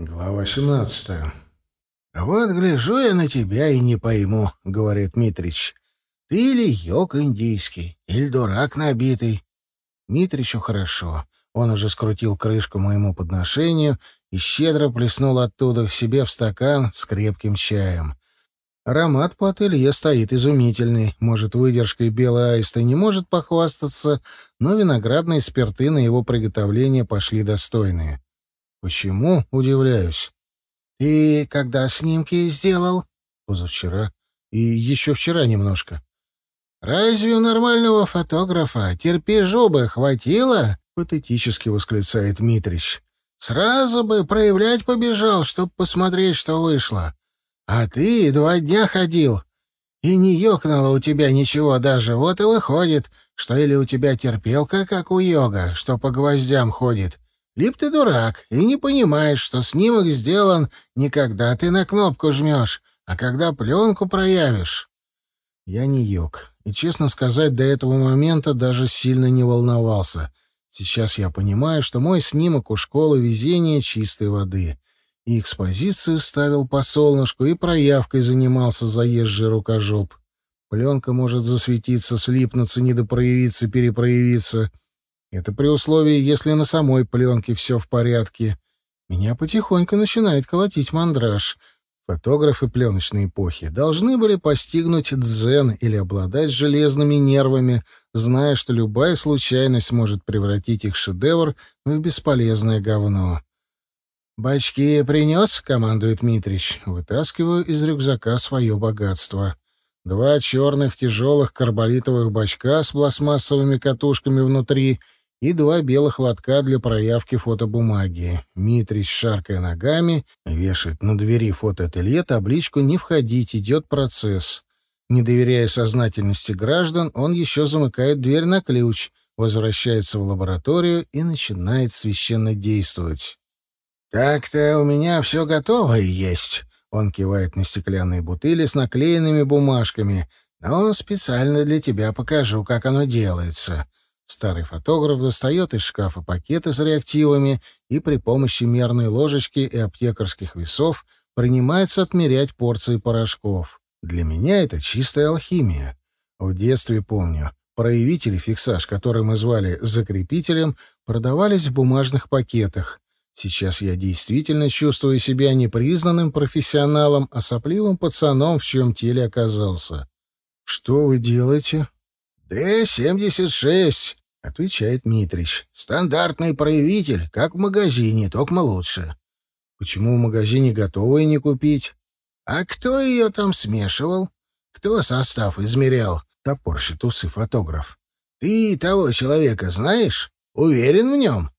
Глава 17. «Вот гляжу я на тебя и не пойму», — говорит Митрич. «Ты или йог индийский, или дурак набитый». Митричу хорошо. Он уже скрутил крышку моему подношению и щедро плеснул оттуда к себе в стакан с крепким чаем. Аромат по ателье стоит изумительный. Может, выдержкой белой аисты не может похвастаться, но виноградные спирты на его приготовление пошли достойные. Почему, удивляюсь. Ты когда снимки сделал? Позавчера. И еще вчера немножко. Разве у нормального фотографа терпежу бы хватило? Патетически восклицает Митрич. Сразу бы проявлять побежал, чтоб посмотреть, что вышло. А ты два дня ходил, и не ёкнуло у тебя ничего даже. Вот и выходит, что или у тебя терпелка, как у йога, что по гвоздям ходит, либо ты дурак и не понимаешь, что снимок сделан не когда ты на кнопку жмешь, а когда пленку проявишь. Я не йог, и, честно сказать, до этого момента даже сильно не волновался. Сейчас я понимаю, что мой снимок у школы везения чистой воды. И экспозицию ставил по солнышку, и проявкой занимался заезжий рукожоп. Пленка может засветиться, слипнуться, недопроявиться, перепроявиться — это при условии, если на самой пленке все в порядке. Меня потихоньку начинает колотить мандраж. Фотографы пленочной эпохи должны были постигнуть дзен или обладать железными нервами, зная, что любая случайность может превратить их шедевр в бесполезное говно. «Бачки принес?» — командует Митрич. Вытаскиваю из рюкзака свое богатство. Два черных тяжелых карболитовых бачка с пластмассовыми катушками внутри — и два белых лотка для проявки фотобумаги. Митрич, шаркая ногами, вешает на двери фотоателье табличку «Не входить, идет процесс». Не доверяя сознательности граждан, он еще замыкает дверь на ключ, возвращается в лабораторию и начинает священно действовать. «Так-то у меня все готово и есть», — он кивает на стеклянные бутыли с наклеенными бумажками, «но специально для тебя покажу, как оно делается». Старый фотограф достает из шкафа пакеты с реактивами и при помощи мерной ложечки и аптекарских весов принимается отмерять порции порошков. Для меня это чистая алхимия. В детстве помню, проявители фиксаж, который мы звали закрепителем, продавались в бумажных пакетах. Сейчас я действительно чувствую себя непризнанным профессионалом, а сопливым пацаном, в чьем теле оказался. «Что вы делаете?» «Д-76», — отвечает Митрич. «Стандартный проявитель, как в магазине, только лучше». «Почему в магазине готовые не купить?» «А кто ее там смешивал? Кто состав измерял?» — топорщит усы фотограф. «Ты того человека знаешь? Уверен в нем?»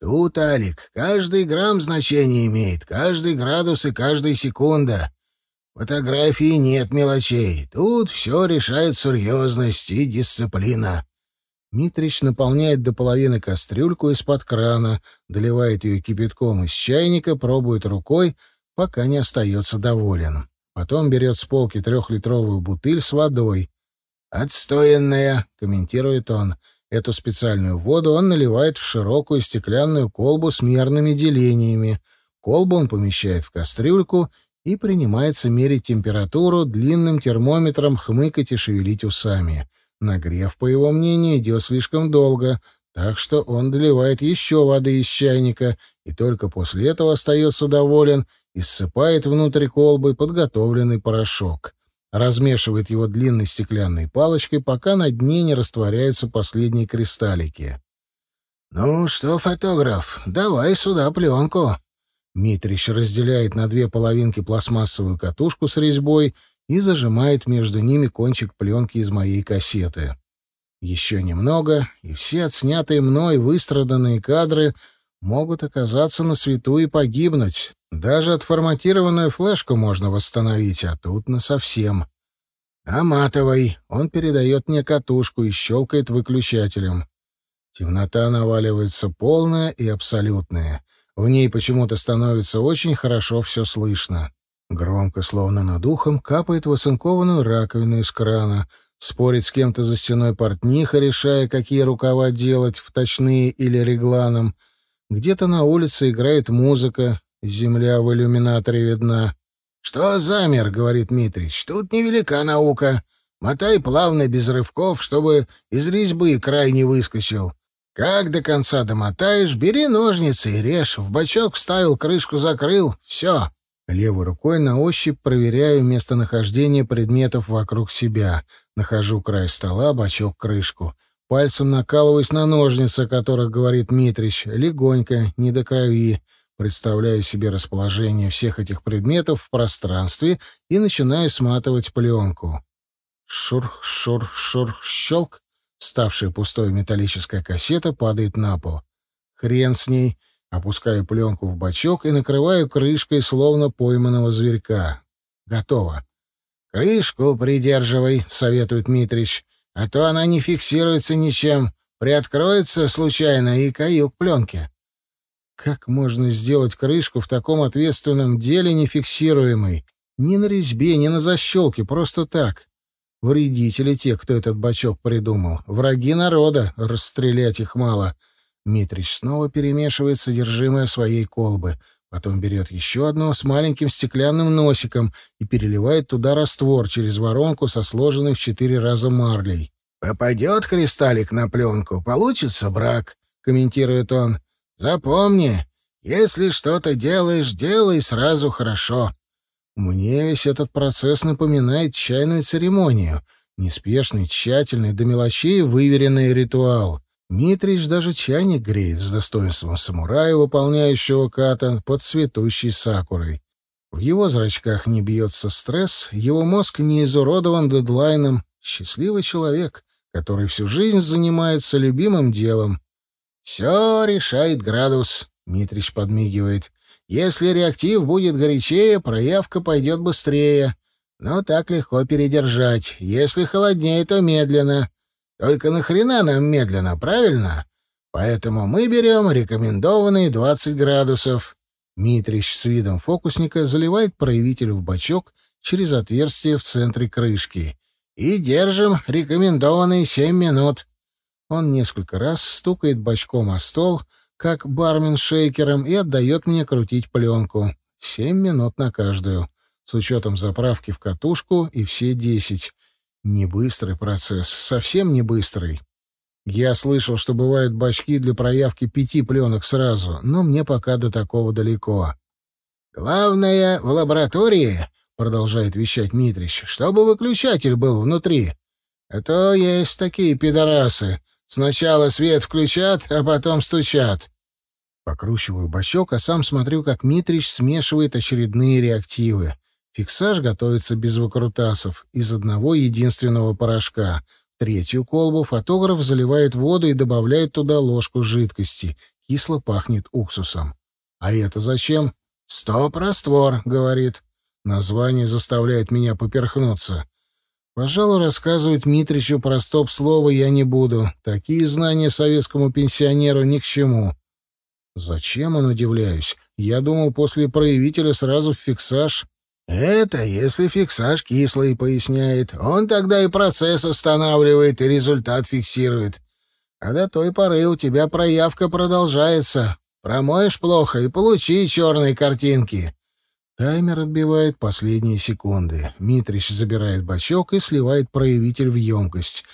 «Тут, Алик, каждый грамм значение имеет, каждый градус и каждая секунда. фотографии нет мелочей. Тут все решает серьезность и дисциплина». Митрич наполняет до половины кастрюльку из-под крана, доливает ее кипятком из чайника, пробует рукой, пока не остается доволен. Потом берет с полки трехлитровую бутыль с водой. «Отстоянная», — комментирует он. Эту специальную воду он наливает в широкую стеклянную колбу с мерными делениями. Колбу он помещает в кастрюльку и принимается мерить температуру длинным термометром, хмыкать и шевелить усами. Нагрев, по его мнению, идет слишком долго, так что он доливает еще воды из чайника и только после этого остается доволен и ссыпает внутрь колбы подготовленный порошок. Размешивает его длинной стеклянной палочкой, пока на дне не растворяются последние кристаллики. «Ну что, фотограф, давай сюда пленку». Митрич разделяет на две половинки пластмассовую катушку с резьбой — и зажимает между ними кончик пленки из моей кассеты. Еще немного, и все отснятые мной выстраданные кадры могут оказаться на свету и погибнуть. Даже отформатированную флешку можно восстановить, а тут насовсем. «Аматовой!» — он передает мне катушку и щелкает выключателем. Темнота наваливается полная и абсолютная. В ней почему-то становится очень хорошо все слышно. Громко, словно над ухом, капает в оцинкованную раковину из крана. Спорит с кем-то за стеной портниха, решая, какие рукава делать, вточные или регланом. Где-то на улице играет музыка, Земля в иллюминаторе видна. «Что замер?» — говорит Митрич. «Тут невелика наука. Мотай плавно, без рывков, чтобы из резьбы край не выскочил. Как до конца домотаешь, бери ножницы и режь. В бачок вставил, крышку закрыл. Все». Левой рукой на ощупь проверяю местонахождение предметов вокруг себя. Нахожу край стола, бачок, крышку. Пальцем накалываюсь на ножницы, о которых говорит Митрич. Легонько, не до крови. Представляю себе расположение всех этих предметов в пространстве и начинаю сматывать пленку. Шурх, шурх, шурх, щелк. Ставшая пустой металлическая кассета падает на пол. Хрен с ней. Опускаю пленку в бачок и накрываю крышкой, словно пойманного зверька. Готово. «Крышку придерживай», — советует Митрич, «а то она не фиксируется ничем. Приоткроется случайно и каюк пленки». Как можно сделать крышку в таком ответственном деле нефиксируемой? Ни на резьбе, ни на защелке, просто так. Вредители те, кто этот бачок придумал. Враги народа, расстрелять их мало. Митрич снова перемешивает содержимое своей колбы. Потом берет еще одно с маленьким стеклянным носиком и переливает туда раствор через воронку со сложенной в четыре раза марлей. «Попадет кристаллик на пленку, получится брак», — комментирует он. «Запомни, если что-то делаешь, делай сразу хорошо. Мне весь этот процесс напоминает чайную церемонию. Неспешный, тщательный, до мелочей выверенный ритуал. Митрич даже чайник греет с достоинством самурая, выполняющего ката под цветущей сакурой. В его зрачках не бьется стресс, его мозг не изуродован дедлайном. Счастливый человек, который всю жизнь занимается любимым делом. «Все решает градус», — Митрич подмигивает. Если реактив будет горячее, проявка пойдет быстрее. Но так легко передержать. Если холоднее, то медленно. Только нахрена нам медленно, правильно? Поэтому мы берем рекомендованные 20 градусов. Митрич с видом фокусника заливает проявитель в бачок через отверстие в центре крышки. И держим рекомендованные 7 минут. Он несколько раз стукает бачком о стол, как бармен шейкером, и отдает мне крутить пленку. Семь минут на каждую, с учетом заправки в катушку и все десять. Не быстрый процесс, совсем не быстрый. Я слышал, что бывают бачки для проявки пяти пленок сразу, но мне пока до такого далеко. «Главное в лаборатории», — продолжает вещать Митрич, — «чтобы выключатель был внутри. А то есть такие пидорасы, Сначала свет включат, а потом стучат. Покручиваю бачок, а сам смотрю, как Митрич смешивает очередные реактивы. Фиксаж готовится без выкрутасов, из одного единственного порошка. Третью колбу фотограф заливает воду и добавляет туда ложку жидкости. Кисло пахнет уксусом. «А это зачем?» «Стоп-раствор», — говорит. Название заставляет меня поперхнуться. Пожалуй, рассказывать Митричу про стоп-слово я не буду. Такие знания советскому пенсионеру ни к чему. Зачем он, удивляюсь? Я думал, после проявителя сразу в фиксаж. Это если фиксаж кислый, поясняет. Он тогда и процесс останавливает, и результат фиксирует. А до той поры у тебя проявка продолжается. Промоешь плохо и получи черные картинки. Таймер отбивает последние секунды. Митрич забирает бачок и сливает проявитель в емкость.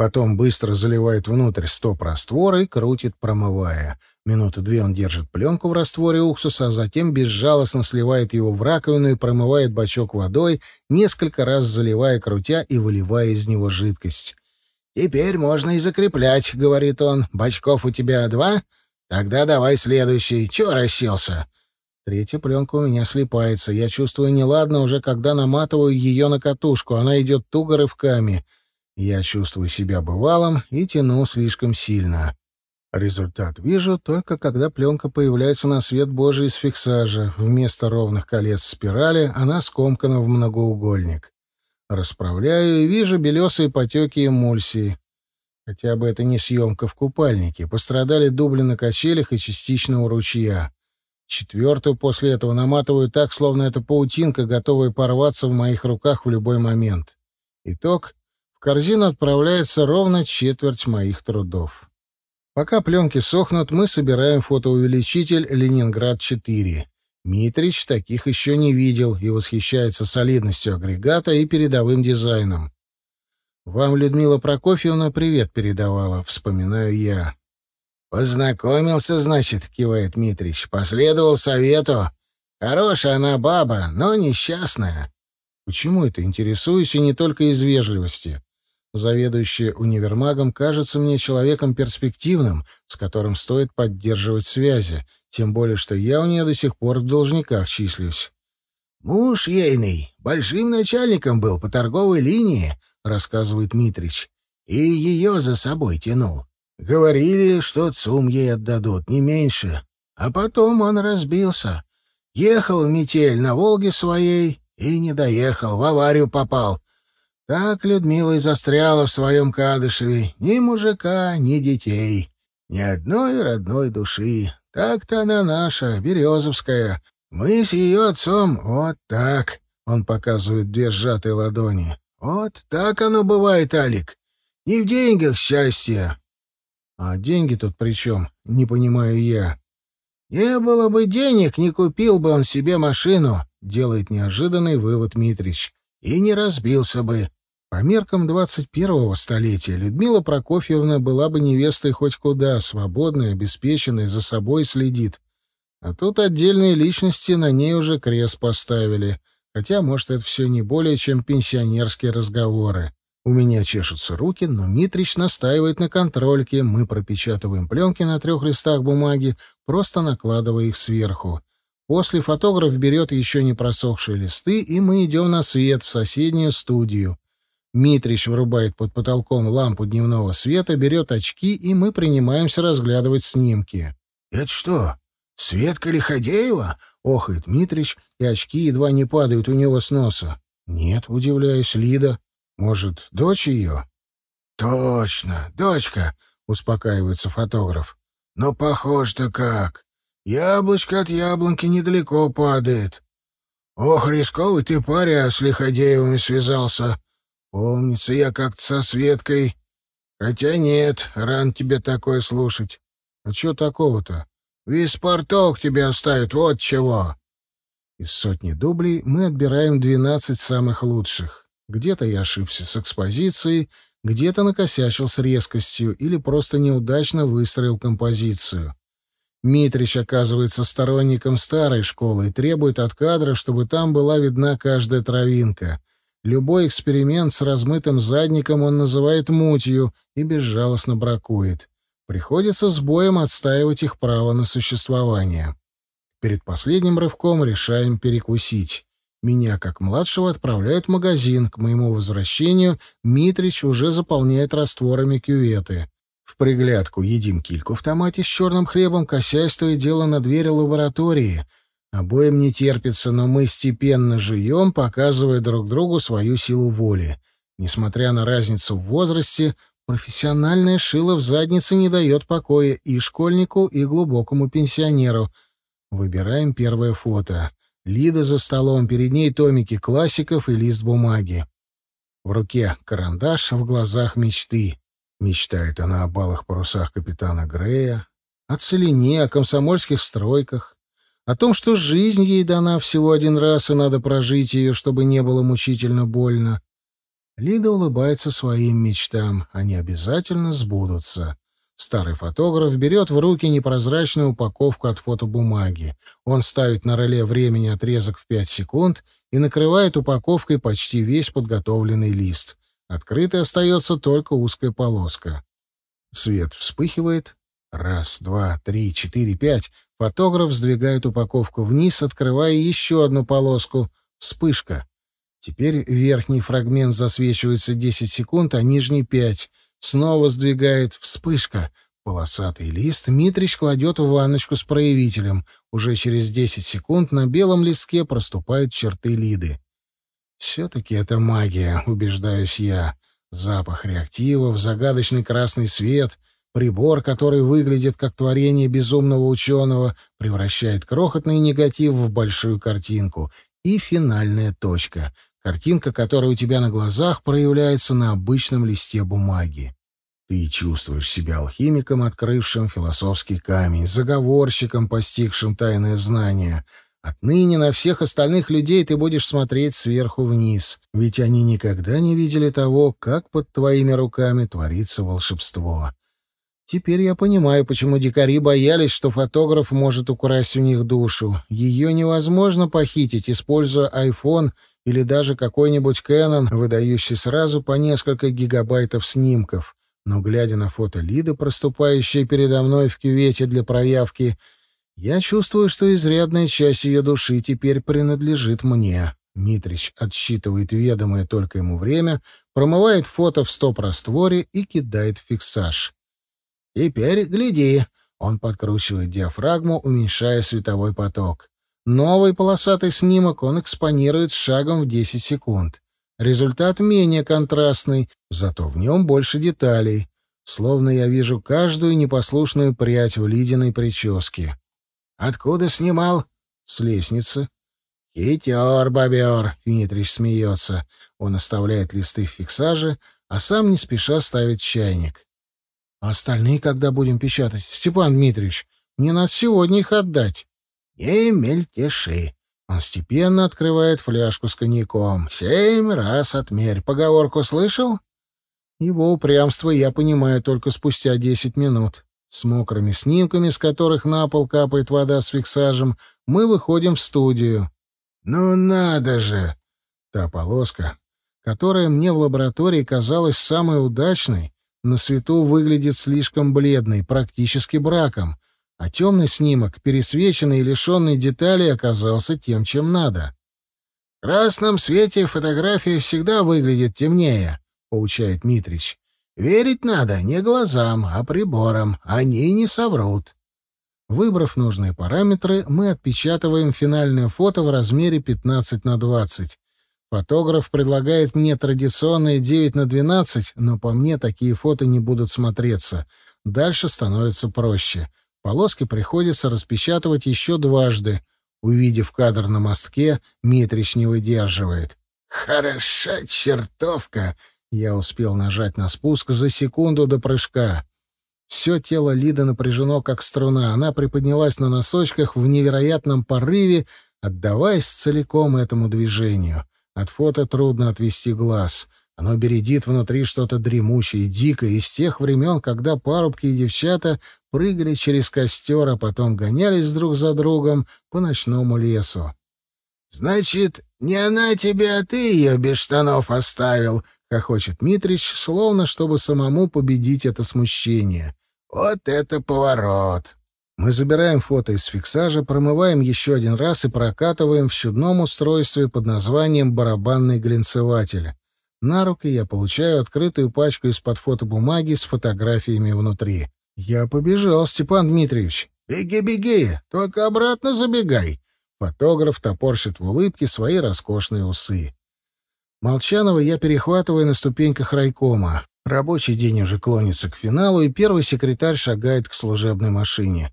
Потом быстро заливает внутрь стоп раствора и крутит, промывая. Минуты две он держит пленку в растворе уксуса, а затем безжалостно сливает его в раковину и промывает бачок водой, несколько раз заливая, крутя и выливая из него жидкость. «Теперь можно и закреплять», — говорит он. «Бачков у тебя два? Тогда давай следующий. Чего расселся?» Третья пленка у меня слипается. Я чувствую неладно уже, когда наматываю ее на катушку. Она идет туго рывками. Я чувствую себя бывалым и тяну слишком сильно. Результат вижу только когда пленка появляется на свет Божий из фиксажа. Вместо ровных колец спирали она скомкана в многоугольник. Расправляю и вижу белесые потеки эмульсии. Хотя бы это не съемка в купальнике. Пострадали дубли на качелях и частично у ручья. Четвертую после этого наматываю так, словно это паутинка, готовая порваться в моих руках в любой момент. Итог. В корзину отправляется ровно четверть моих трудов. Пока пленки сохнут, мы собираем фотоувеличитель «Ленинград-4». Митрич таких еще не видел и восхищается солидностью агрегата и передовым дизайном. «Вам Людмила Прокофьевна привет передавала», — вспоминаю я. «Познакомился, значит», — кивает Митрич. «Последовал совету. Хорошая она баба, но несчастная». Почему это интересуюсь и не только из вежливости? Заведующая универмагом кажется мне человеком перспективным, с которым стоит поддерживать связи, тем более что я у нее до сих пор в должниках числюсь. «Муж ейный большим начальником был по торговой линии», — рассказывает Митрич, — «и ее за собой тянул. Говорили, что ЦУМ ей отдадут, не меньше. А потом он разбился. Ехал в метель на Волге своей и не доехал, в аварию попал. Так Людмила и застряла в своем Кадышеве. Ни мужика, ни детей. Ни одной родной души. Так-то она наша, Березовская. Мы с ее отцом вот так. Он показывает две сжатые ладони. Вот так оно бывает, Алик. Не в деньгах счастье. А деньги тут при чем? Не понимаю я. Не было бы денег, не купил бы он себе машину, делает неожиданный вывод Митрич. И не разбился бы. По меркам двадцать первого столетия Людмила Прокофьевна была бы невестой хоть куда, свободной, обеспеченной, за собой следит. А тут отдельные личности на ней уже крест поставили. Хотя, может, это все не более, чем пенсионерские разговоры. У меня чешутся руки, но Митрич настаивает на контрольке. Мы пропечатываем пленки на трех листах бумаги, просто накладывая их сверху. После фотограф берет еще не просохшие листы, и мы идем на свет в соседнюю студию. Митрич врубает под потолком лампу дневного света, берет очки, и мы принимаемся разглядывать снимки. «Это что, Светка Лиходеева?» — охает Митрич, и очки едва не падают у него с носа. «Нет», — удивляюсь, Лида. «Может, дочь ее?» «Точно, дочка», — успокаивается фотограф. «Но похож-то как. Яблочко от яблоньки недалеко падает. Ох, рисковый ты паря с Лиходеевыми связался. Помнится, я как-то со Светкой. Хотя нет, ран тебе такое слушать. А что такого-то? Весь порток тебе оставит, вот чего. Из сотни дублей мы отбираем двенадцать самых лучших. Где-то я ошибся с экспозицией, где-то накосячил с резкостью или просто неудачно выстроил композицию. Митрич оказывается сторонником старой школы и требует от кадра, чтобы там была видна каждая травинка. Любой эксперимент с размытым задником он называет мутью и безжалостно бракует. Приходится с боем отстаивать их право на существование. Перед последним рывком решаем перекусить. Меня, как младшего, отправляют в магазин. К моему возвращению Митрич уже заполняет растворами кюветы. В приглядку едим кильку в томате с черным хлебом, косясь то и дело на двери лаборатории — Обоим не терпится, но мы степенно жуем, показывая друг другу свою силу воли. Несмотря на разницу в возрасте, профессиональная шила в заднице не дает покоя и школьнику, и глубокому пенсионеру. Выбираем первое фото. Лида за столом, перед ней томики классиков и лист бумаги. В руке карандаш, в глазах мечты. Мечтает она о балых парусах капитана Грея, о целине, о комсомольских стройках, о том, что жизнь ей дана всего один раз, и надо прожить ее, чтобы не было мучительно больно. Лида улыбается своим мечтам, они обязательно сбудутся. Старый фотограф берет в руки непрозрачную упаковку от фотобумаги. Он ставит на реле времени отрезок в 5 секунд и накрывает упаковкой почти весь подготовленный лист. Открытой остается только узкая полоска. Свет вспыхивает. Раз, два, три, четыре, пять. Фотограф сдвигает упаковку вниз, открывая еще одну полоску. Вспышка. Теперь верхний фрагмент засвечивается 10 секунд, а нижний — 5. Снова сдвигает. Вспышка. Полосатый лист Митрич кладет в ванночку с проявителем. Уже через 10 секунд на белом листке проступают черты Лиды. «Все-таки это магия», — убеждаюсь я. Запах реактивов, загадочный красный свет — Прибор, который выглядит как творение безумного ученого, превращает крохотный негатив в большую картинку. И финальная точка. Картинка, которая у тебя на глазах проявляется на обычном листе бумаги. Ты чувствуешь себя алхимиком, открывшим философский камень, заговорщиком, постигшим тайное знание. Отныне на всех остальных людей ты будешь смотреть сверху вниз, ведь они никогда не видели того, как под твоими руками творится волшебство. Теперь я понимаю, почему дикари боялись, что фотограф может украсть у них душу. Ее невозможно похитить, используя iPhone или даже какой-нибудь Canon, выдающий сразу по несколько гигабайтов снимков. Но, глядя на фото Лиды, проступающей передо мной в кювете для проявки, я чувствую, что изрядная часть ее души теперь принадлежит мне. Митрич отсчитывает ведомое только ему время, промывает фото в стоп-растворе и кидает фиксаж. «Теперь гляди!» Он подкручивает диафрагму, уменьшая световой поток. Новый полосатый снимок он экспонирует шагом в 10 секунд. Результат менее контрастный, зато в нем больше деталей. Словно я вижу каждую непослушную прядь в лидиной прическе. «Откуда снимал?» «С лестницы». «Хитер, бобер!» — Дмитрич смеется. Он оставляет листы в фиксаже, а сам не спеша ставит чайник. «А остальные когда будем печатать? Степан Дмитриевич, мне надо сегодня их отдать». «Не мельтеши. Он степенно открывает фляжку с коньяком. «Семь раз отмерь. Поговорку слышал?» Его упрямство я понимаю только спустя десять минут. С мокрыми снимками, с которых на пол капает вода с фиксажем, мы выходим в студию. «Ну надо же!» Та полоска, которая мне в лаборатории казалась самой удачной, на свету выглядит слишком бледной, практически браком — а темный снимок, пересвеченный и лишенный деталей, оказался тем, чем надо. «В красном свете фотография всегда выглядит темнее», — поучает Митрич. «Верить надо не глазам, а приборам. Они не соврут». Выбрав нужные параметры, мы отпечатываем финальное фото в размере 15 на 20. Фотограф предлагает мне традиционные 9 на 12, но по мне такие фото не будут смотреться. Дальше становится проще. Полоски приходится распечатывать еще дважды. Увидев кадр на мостке, Митрич не выдерживает. «Хороша чертовка!» Я успел нажать на спуск за секунду до прыжка. Все тело Лиды напряжено, как струна. Она приподнялась на носочках в невероятном порыве, отдаваясь целиком этому движению. От фото трудно отвести глаз. Оно бередит внутри что-то дремучее, дикое, из тех времен, когда парубки и девчата прыгали через костер, а потом гонялись друг за другом по ночному лесу. «Значит, не она тебе, а ты ее без штанов оставил», — хохочет Митрич, словно чтобы самому победить это смущение. «Вот это поворот!» Мы забираем фото из фиксажа, промываем еще один раз и прокатываем в чудном устройстве под названием «барабанный глинцеватель». На руки я получаю открытую пачку из-под фотобумаги с фотографиями внутри. Я побежал, Степан Дмитриевич. «Беги, беги, только обратно забегай!» Фотограф топорщит в улыбке свои роскошные усы. Молчанова я перехватываю на ступеньках райкома. Рабочий день уже клонится к финалу, и первый секретарь шагает к служебной машине.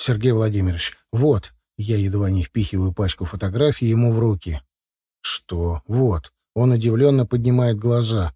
«Сергей Владимирович, вот...» Я едва не впихиваю пачку фотографий ему в руки. «Что? Вот. Он удивленно поднимает глаза.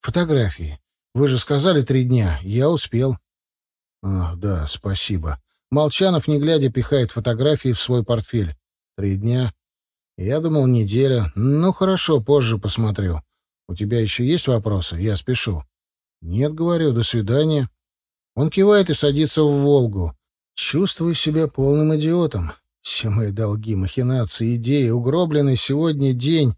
«Фотографии. Вы же сказали три дня. Я успел». «Ах, да, спасибо». Молчанов, не глядя, пихает фотографии в свой портфель. «Три дня. Я думал, неделя. Ну, хорошо, позже посмотрю. У тебя еще есть вопросы? Я спешу». «Нет, говорю, до свидания». Он кивает и садится в «Волгу». Чувствую себя полным идиотом. Все мои долги, махинации, идеи, угробленный сегодня день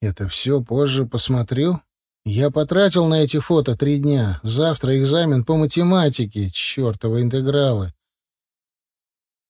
это все позже посмотрю? Я потратил на эти фото три дня. Завтра экзамен по математике. Чёртовы интегралы.